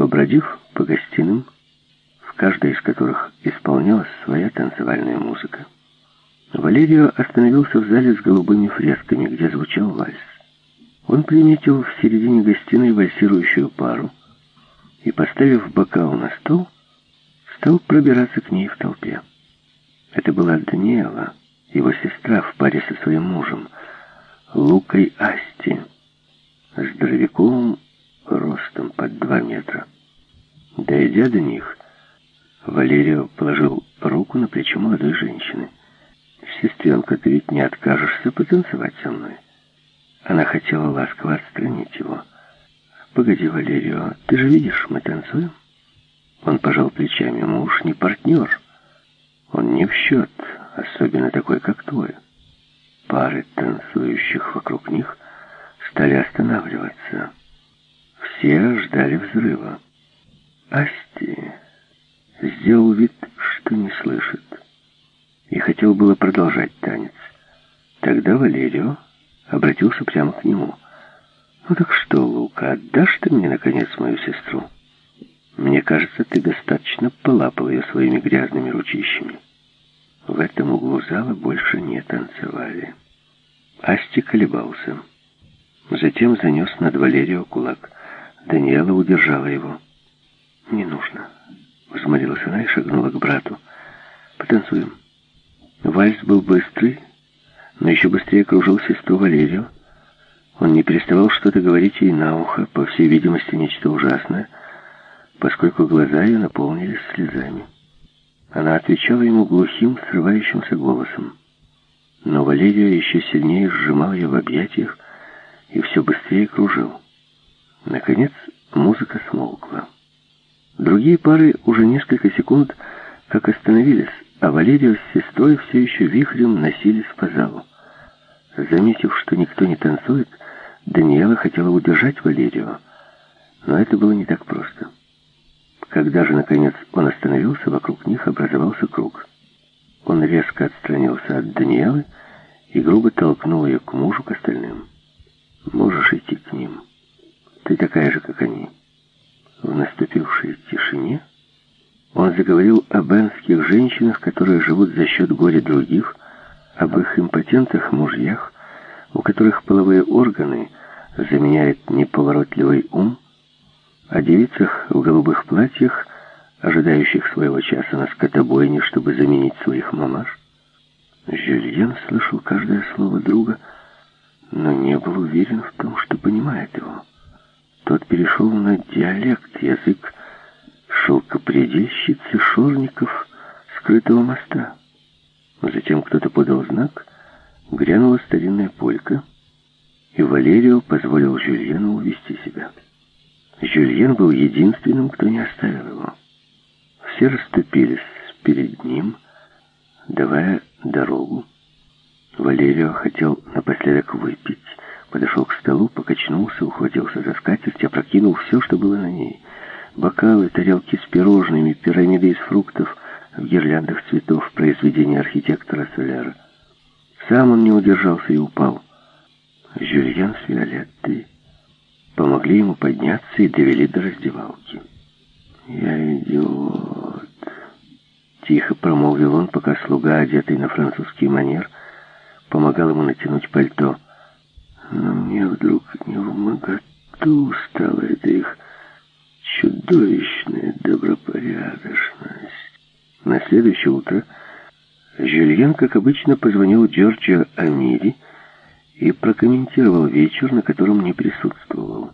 Побродив по гостиным, в каждой из которых исполнялась своя танцевальная музыка, Валерио остановился в зале с голубыми фресками, где звучал вальс. Он приметил в середине гостиной вальсирующую пару и, поставив бокал на стол, стал пробираться к ней в толпе. Это была Даниэла, его сестра в паре со своим мужем, Лукой Асти, здоровяковым ростом под два метра. Дойдя до них, Валерио положил руку на плечо молодой женщины. «Сестренка, ты ведь не откажешься потанцевать со мной?» Она хотела ласково отстранить его. «Погоди, Валерио, ты же видишь, мы танцуем?» Он пожал плечами. «Муж не партнер. Он не в счет, особенно такой, как твой». Пары танцующих вокруг них стали останавливаться. Все ждали взрыва. Асти сделал вид, что не слышит, и хотел было продолжать танец. Тогда Валерио обратился прямо к нему. «Ну так что, Лука, отдашь ты мне, наконец, мою сестру? Мне кажется, ты достаточно полапал ее своими грязными ручищами». В этом углу зала больше не танцевали. Асти колебался. Затем занес над Валерио кулак. Даниэла удержала его. «Не нужно», — взмолилась она и шагнула к брату. «Потанцуем». Вальс был быстрый, но еще быстрее кружил сестру Валерию. Он не переставал что-то говорить ей на ухо, по всей видимости, нечто ужасное, поскольку глаза ее наполнились слезами. Она отвечала ему глухим, срывающимся голосом. Но Валерия еще сильнее сжимал ее в объятиях и все быстрее кружил. Наконец музыка смолкла. Другие пары уже несколько секунд как остановились, а Валерия с сестрой все еще вихрем носились по залу. Заметив, что никто не танцует, Даниэла хотела удержать Валерию, но это было не так просто. Когда же, наконец, он остановился, вокруг них образовался круг. Он резко отстранился от Даниэлы и грубо толкнул ее к мужу, к остальным. «Можешь идти к ним. Ты такая же, как они». В наступившей тишине он заговорил о бенских женщинах, которые живут за счет горя других, об их импотентах мужьях, у которых половые органы заменяет неповоротливый ум, о девицах в голубых платьях, ожидающих своего часа на скотобойне, чтобы заменить своих мамаш. Жюльен слышал каждое слово друга, но не был уверен в том, что понимает его. Тот перешел на диалект, язык шелкопредельщицы шорников скрытого моста. Затем кто-то подал знак, грянула старинная полька, и Валерио позволил Жюльену увести себя. Жюльен был единственным, кто не оставил его. Все расступились перед ним, давая дорогу. Валерио хотел напоследок выпить, подошел к столу, покачнулся, ухватился за скатерть, опрокинул все, что было на ней. Бокалы, тарелки с пирожными, пирамиды из фруктов в гирляндах цветов произведения архитектора Соляра. Сам он не удержался и упал. Жюльен с Виолеттой помогли ему подняться и довели до раздевалки. «Я идиот!» Тихо промолвил он, пока слуга, одетый на французский манер, помогал ему натянуть пальто. Но мне вдруг не в моготу стала эта их чудовищная добропорядочность. На следующее утро Жюльен, как обычно, позвонил Джорджио Амири и прокомментировал вечер, на котором не присутствовал.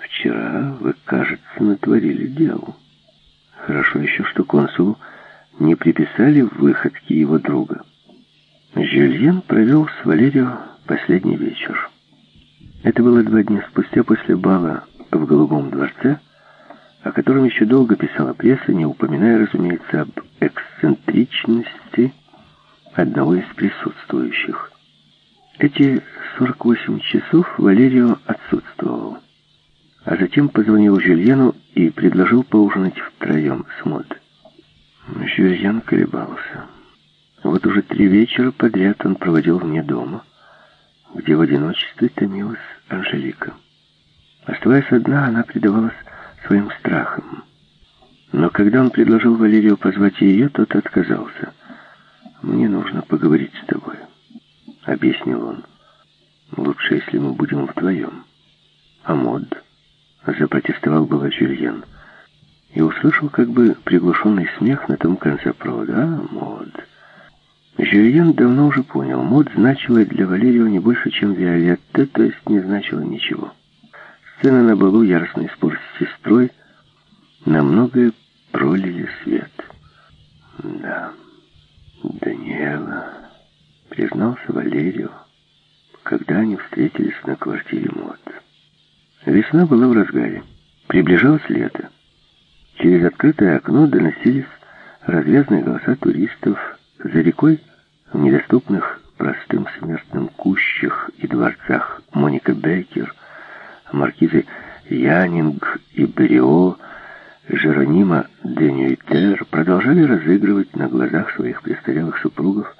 «Вчера вы, кажется, натворили дело. Хорошо еще, что консулу не приписали выходки его друга». Жюльен провел с Валерио последний вечер. Это было два дня спустя после бала в Голубом дворце, о котором еще долго писала пресса, не упоминая, разумеется, об эксцентричности одного из присутствующих. Эти 48 часов Валерио отсутствовал. А затем позвонил Жюльену и предложил поужинать втроем с Мод. Жюльен колебался. Вот уже три вечера подряд он проводил вне дома, где в одиночестве томилась Анжелика. Оставаясь одна, она предавалась своим страхом. Но когда он предложил Валерию позвать ее, тот отказался. «Мне нужно поговорить с тобой», — объяснил он. «Лучше, если мы будем вдвоем». «А мод?» — запротестовал было Жюльен. И услышал как бы приглушенный смех на том конце провода. «А, мод!» Жюльен давно уже понял, мод значила для Валерио не больше, чем Виолетта, то есть не значила ничего. Сцена на балу, яростный спор с сестрой, на многое пролили свет. Да, Даниэла, признался Валерио, когда они встретились на квартире Мод. Весна была в разгаре. Приближалось лето. Через открытое окно доносились развязные голоса туристов. За рекой, в недоступных простым смертным кущах и дворцах Моника Беккер, маркизы Янинг и Брио, Жеронима де Нюйтер продолжали разыгрывать на глазах своих престарелых супругов